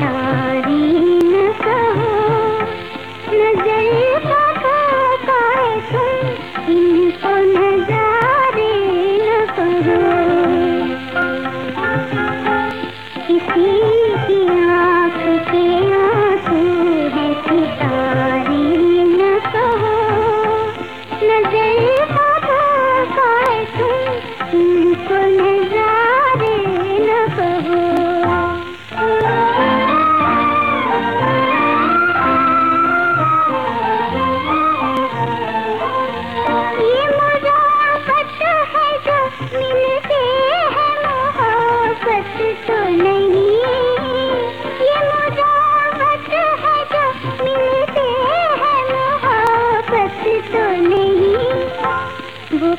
सारी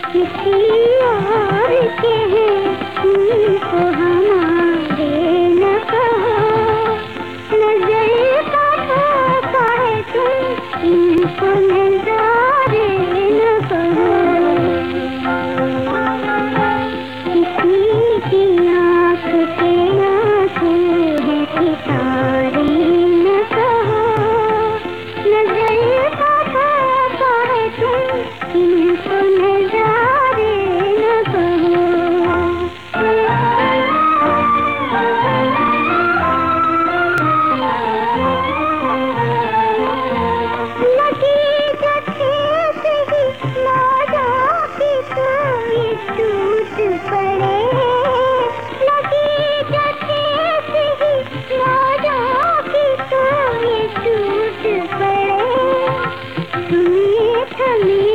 किसी और के Tell.